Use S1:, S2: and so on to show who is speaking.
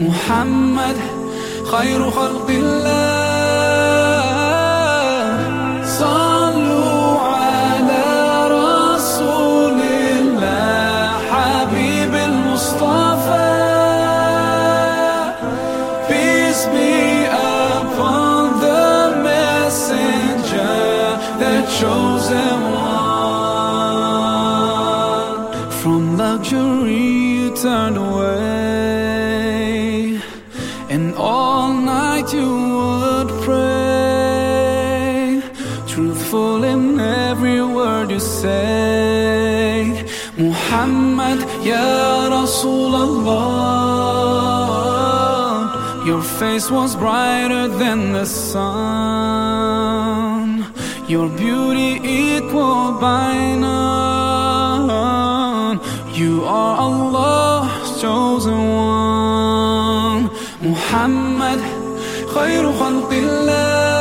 S1: محمد خير خلق الله صلوا على رسول الله حبيب المصطفى Peace be upon the messenger the chosen one From luxury you turned away night you would pray. Truthful in every word you say. Muhammad Ya Rasulullah Your face was brighter than the sun. Your beauty equal by none. You are Allah's chosen one محمد خير خلق الله.